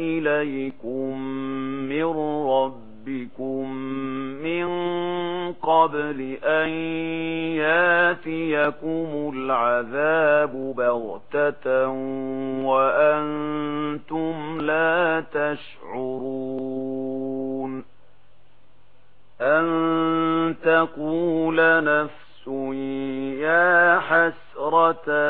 إِلَيْكُمْ مِنْ رَبِّكُمْ مِنْ قَبْلِ أَنْ يَأْتِيَكُمُ الْعَذَابُ بَغْتَةً وَأَنْتُمْ لَا تَشْعُرُونَ أَنْ تَقُولَ نَفْسٌ يَا حَسْرَةً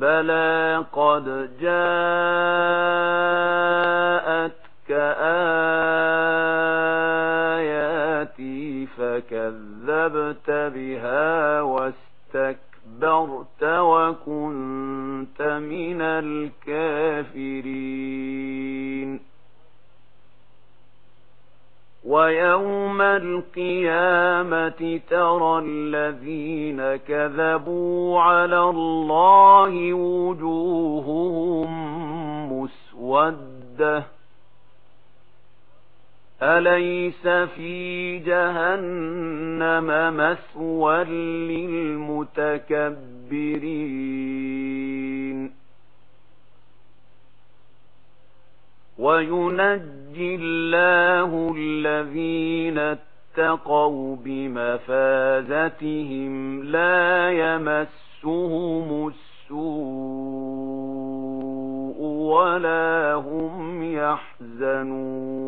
بلى قد جاءتك آياتي فكذبت بها واستكبرت وكنت من الكافرين وَيَوْمَ الْقِيَامَةِ تَرَى الَّذِينَ كَذَبُوا عَلَى اللَّهِ وُجُوهُهُم مُّسْوَدَّةٌ أَلَيْسَ فِي جَهَنَّمَ مَثْوًى لِّلْمُتَكَبِّرِينَ وَيُنَجِّي يُنْجِي اللَّهُ الَّذِينَ اتَّقَوْا بِمَفَازَتِهِمْ لَا يَمَسُّهُمُ السُّوءُ وَلَا هُمْ يَحْزَنُونَ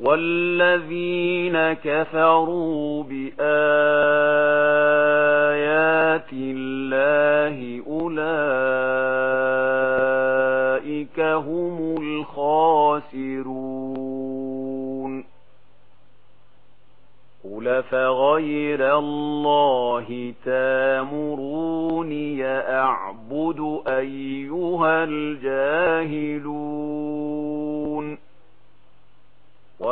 والذين كفروا بآيات الله أولئك هم الخاسرون قل فغير الله تامروني أعبد أيها الجاهلون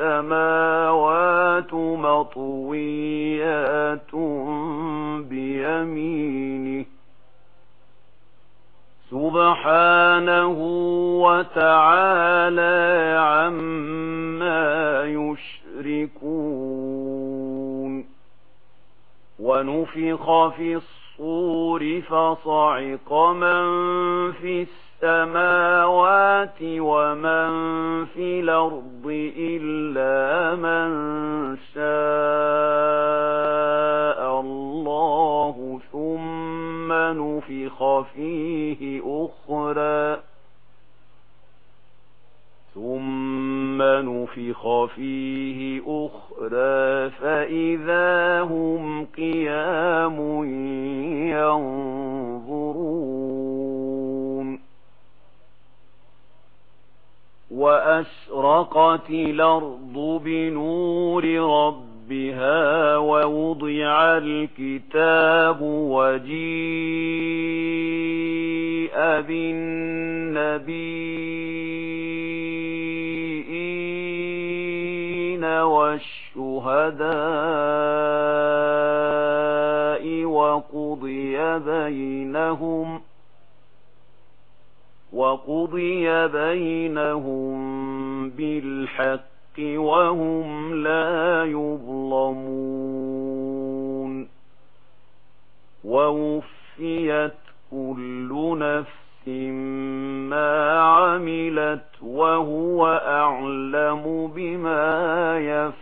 السماوات مطويات بيمينه سبحانه وتعالى عما يشركون ونفخ في الصور فصعق من في السماء ثُمَّ نُفِخَ فِيهِ أُخْرَى فَإِذَا هُمْ قِيَامٌ يَنظُرُونَ وَأَشْرَقَتِ الْأَرْضُ بِنُورِ رَبِّهَا وَوُضِعَ الْكِتَابُ وَجِيءَ بِالنَّبِيِّ وقضي بينهم وقضي بينهم بالحق وهم لا يظلمون ووفيت كل نفس ما عملت وهو أعلم بما يفعل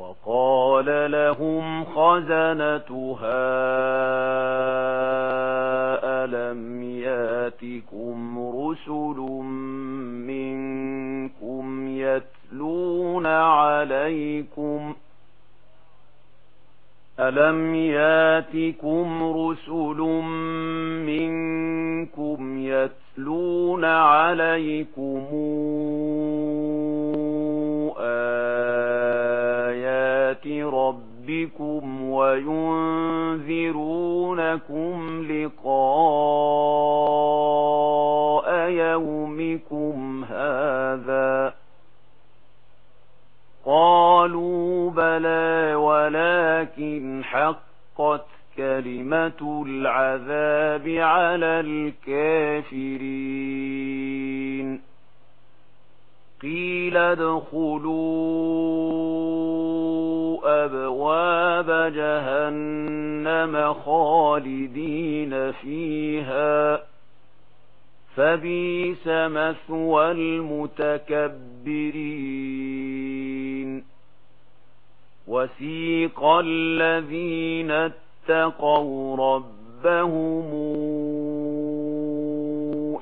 وقال لهم خزنتها ألم ياتكم رسل منكم يتلون عليكم ألم ياتكم رسل منكم يتلون عليكم آه ربكم وينذرونكم لقاء يومكم هذا قالوا بلى ولكن حقت كلمة العذاب على الكافرين قيل ادْخُلُوا أبواب جهنم خالدين فيها فبيس مثوى المتكبرين وسيق الذين اتقوا ربهم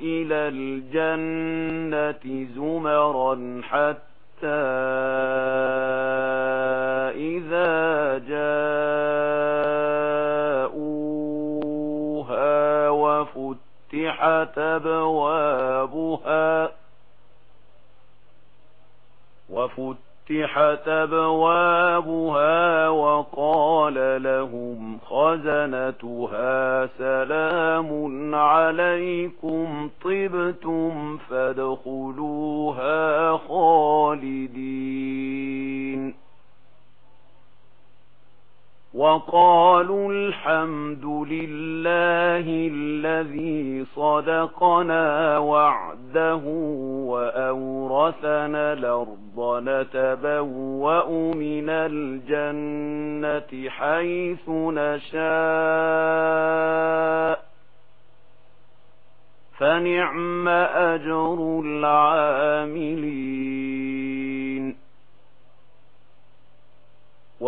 إلى الجنة زمرا حتى فتحت أبوابها وفتحت أبوابها وقال لهم خزنتها سلام عليكم طبتم فادخلوها خالدين وقالوا الحمد لله الذي صدقنا وعده وأورثنا الأرض نتبوأ من الجنة حيث نشاء فنعم أجر العاملين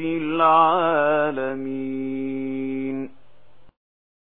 العالمين